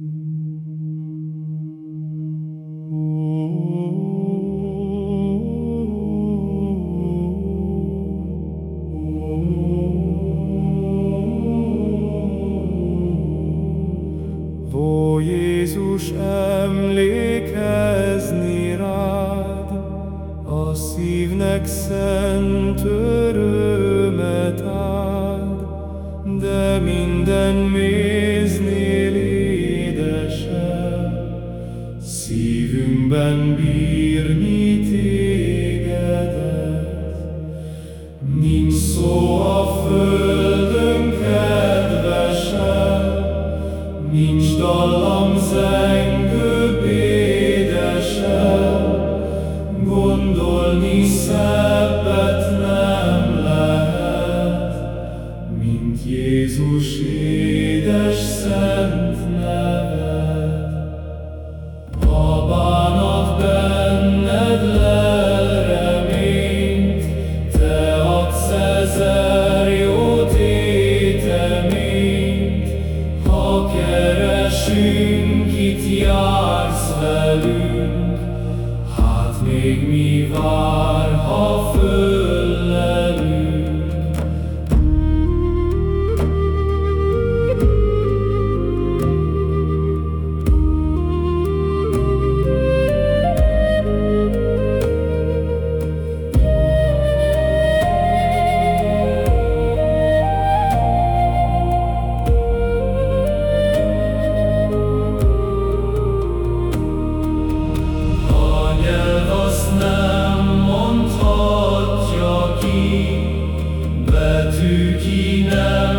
Ó Jézus, emlékezni rád, A szívnek szent örömet ad, De minden méznél Szívünkben bírni tégedet. Nincs szó a földön kedvesebb, Nincs dallam zengőbb, édesebb, Gondolni szebbet nem lehet, Mint Jézus édes, szent keresünk, itt jársz velünk, Hát még mi vár, ha föllelünk? to keep Kina.